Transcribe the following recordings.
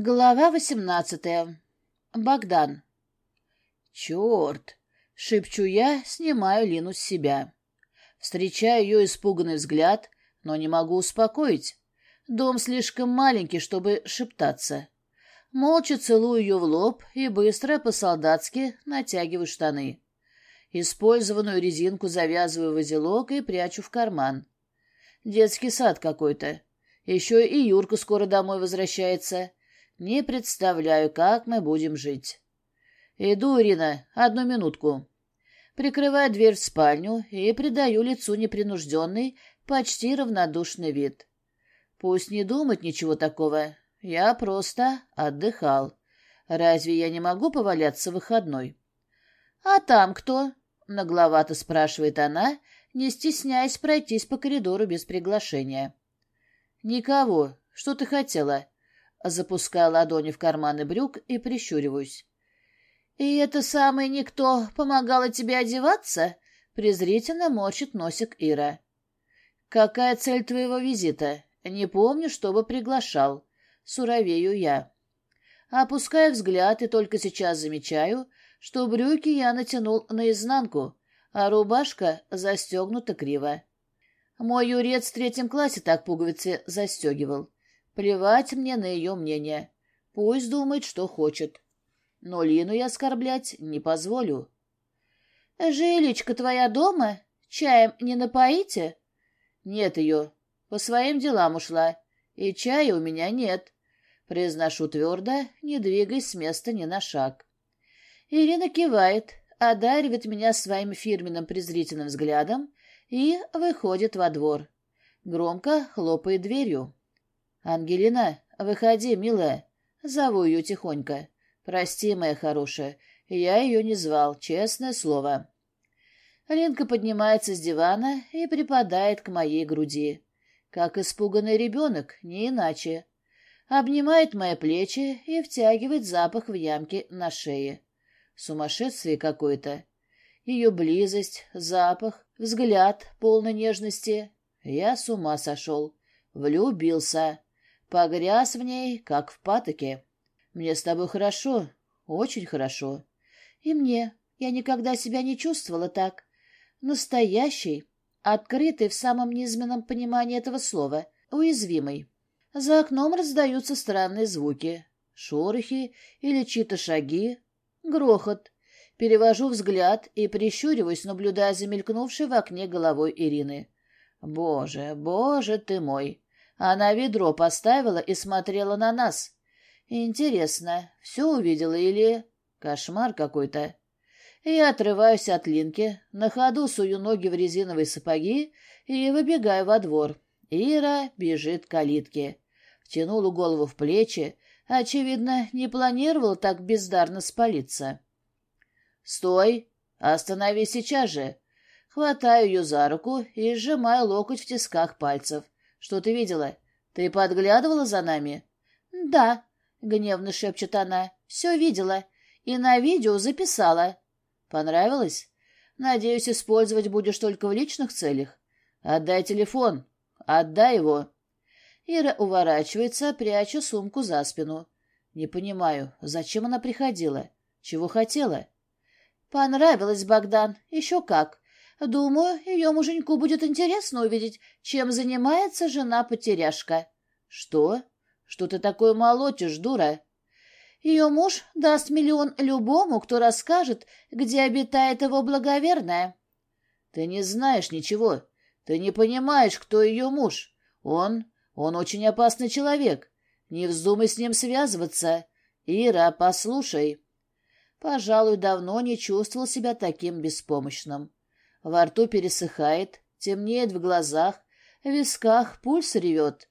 Глава восемнадцатая. Богдан. «Черт!» — шепчу я, снимаю Лину с себя. Встречаю ее испуганный взгляд, но не могу успокоить. Дом слишком маленький, чтобы шептаться. Молча целую ее в лоб и быстро по-солдатски натягиваю штаны. Использованную резинку завязываю в узелок и прячу в карман. Детский сад какой-то. Еще и Юрка скоро домой возвращается. Не представляю, как мы будем жить. Иду, Ирина, одну минутку. Прикрываю дверь в спальню и придаю лицу непринужденный, почти равнодушный вид. Пусть не думать ничего такого. Я просто отдыхал. Разве я не могу поваляться в выходной? — А там кто? — нагловато спрашивает она, не стесняясь пройтись по коридору без приглашения. — Никого. Что ты хотела? Запускаю ладони в карманы брюк и прищуриваюсь. «И это самый никто помогала тебе одеваться?» Презрительно морщит носик Ира. «Какая цель твоего визита? Не помню, чтобы приглашал. Суровею я. Опускаю взгляд и только сейчас замечаю, что брюки я натянул наизнанку, а рубашка застегнута криво. Мой юрец в третьем классе так пуговицы застегивал. Плевать мне на ее мнение. Пусть думает, что хочет. Но Лину я оскорблять не позволю. — Жилечка твоя дома? Чаем не напоите? — Нет ее. По своим делам ушла. И чая у меня нет. Произношу твердо, не двигаясь с места ни на шаг. Ирина кивает, одаривает меня своим фирменным презрительным взглядом и выходит во двор. Громко хлопает дверью. «Ангелина, выходи, милая!» Зову ее тихонько. «Прости, моя хорошая, я ее не звал, честное слово». Ленка поднимается с дивана и припадает к моей груди. Как испуганный ребенок, не иначе. Обнимает мои плечи и втягивает запах в ямке на шее. Сумасшествие какое-то. Ее близость, запах, взгляд полной нежности. Я с ума сошел. Влюбился. Погряз в ней, как в патоке. Мне с тобой хорошо, очень хорошо. И мне. Я никогда себя не чувствовала так. Настоящий, открытый в самом низменном понимании этого слова, уязвимый. За окном раздаются странные звуки. Шорохи или чьи-то шаги. Грохот. Перевожу взгляд и прищуриваюсь, наблюдая за мелькнувшей в окне головой Ирины. Боже, боже ты мой! Она ведро поставила и смотрела на нас. Интересно, все увидела или... Кошмар какой-то. Я отрываюсь от Линки, на ходу сую ноги в резиновые сапоги и выбегаю во двор. Ира бежит к калитке. Втянула голову в плечи, очевидно, не планировала так бездарно спалиться. «Стой! Остановись сейчас же!» Хватаю ее за руку и сжимаю локоть в тисках пальцев. Что ты видела? Ты подглядывала за нами? Да, гневно шепчет она. Все видела. И на видео записала. Понравилось? Надеюсь, использовать будешь только в личных целях. Отдай телефон. Отдай его. Ира уворачивается, пряча сумку за спину. Не понимаю, зачем она приходила? Чего хотела? Понравилось, Богдан. Еще как. Думаю, ее муженьку будет интересно увидеть, чем занимается жена-потеряшка. Что? Что ты такое молотишь, дура? Ее муж даст миллион любому, кто расскажет, где обитает его благоверная. Ты не знаешь ничего. Ты не понимаешь, кто ее муж. Он... он очень опасный человек. Не вздумай с ним связываться. Ира, послушай. Пожалуй, давно не чувствовал себя таким беспомощным. Во рту пересыхает, темнеет в глазах, в висках пульс ревет.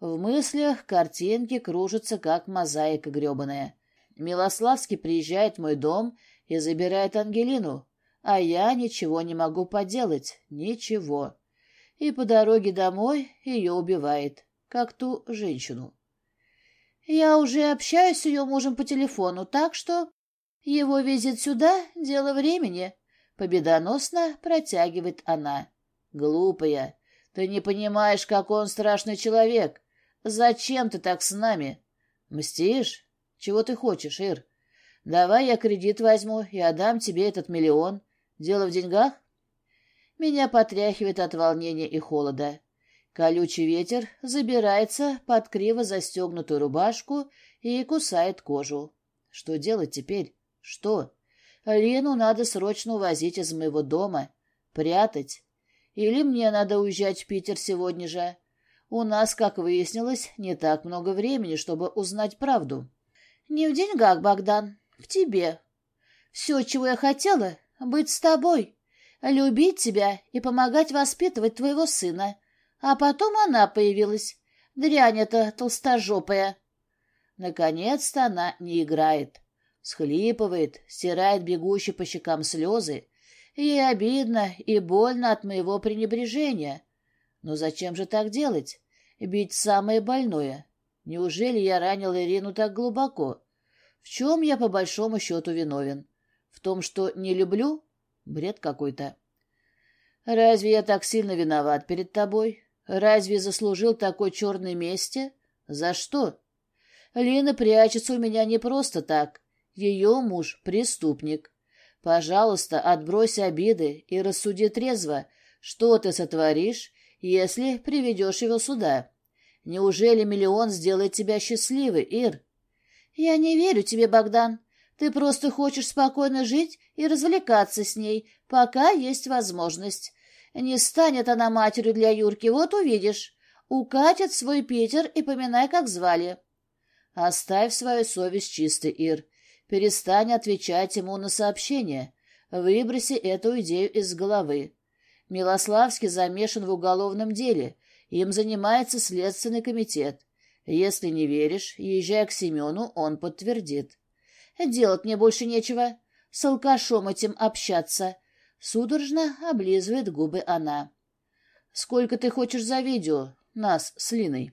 В мыслях картинки кружатся, как мозаика гребаная. Милославский приезжает в мой дом и забирает Ангелину, а я ничего не могу поделать, ничего. И по дороге домой ее убивает, как ту женщину. Я уже общаюсь с ее мужем по телефону, так что его визит сюда — дело времени, Победоносно протягивает она. Глупая, ты не понимаешь, какой он страшный человек. Зачем ты так с нами? Мстишь? Чего ты хочешь, Ир? Давай я кредит возьму и отдам тебе этот миллион. Дело в деньгах? Меня потряхивает от волнения и холода. Колючий ветер забирается под криво застегнутую рубашку и кусает кожу. Что делать теперь? Что? Лену надо срочно увозить из моего дома, прятать. Или мне надо уезжать в Питер сегодня же. У нас, как выяснилось, не так много времени, чтобы узнать правду. Не в деньгах, Богдан, в тебе. Все, чего я хотела, быть с тобой, любить тебя и помогать воспитывать твоего сына. А потом она появилась, дрянь эта толстожопая. Наконец-то она не играет. Схлипывает, стирает бегущие по щекам слезы. Ей обидно и больно от моего пренебрежения. Но зачем же так делать? Бить самое больное. Неужели я ранил Ирину так глубоко? В чем я по большому счету виновен? В том, что не люблю? Бред какой-то. Разве я так сильно виноват перед тобой? Разве заслужил такой черной мести? За что? Лина прячется у меня не просто так. Ее муж — преступник. Пожалуйста, отбрось обиды и рассуди трезво, что ты сотворишь, если приведешь его сюда. Неужели миллион сделает тебя счастливой, Ир? Я не верю тебе, Богдан. Ты просто хочешь спокойно жить и развлекаться с ней, пока есть возможность. Не станет она матерью для Юрки, вот увидишь. Укатит свой Питер и поминай, как звали. Оставь свою совесть чистой, Ир. Перестань отвечать ему на сообщения. Выброси эту идею из головы. Милославский замешан в уголовном деле. Им занимается Следственный комитет. Если не веришь, езжай к Семену, он подтвердит. Делать мне больше нечего. С алкашом этим общаться. Судорожно облизывает губы она. Сколько ты хочешь за видео? Нас с Линой.